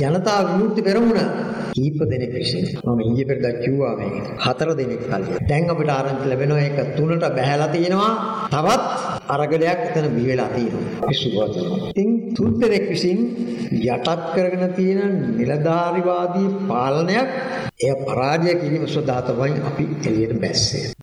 ජනතා විමුක්ති පෙරමුණ කීප දෙනෙක් විසින් මම ඊයේ පෙරදා කිව්වා මේ හතර දෙනෙක් කලිය. දැන් අපිට ආරංචි ලැබෙනවා ඒක තුනට බහැලා තියෙනවා. තවත් අරගලයක් එතන බිහි වෙලා තියෙනවා. විශ්වගත. ඉතින් තුන් දෙනෙක් විසින් යටත් කරගෙන තියෙන නිලධාරිවාදී පාලනයක් එය පරාජය කිරීම සඳහා තමයි අපි එළියට බැස්සේ.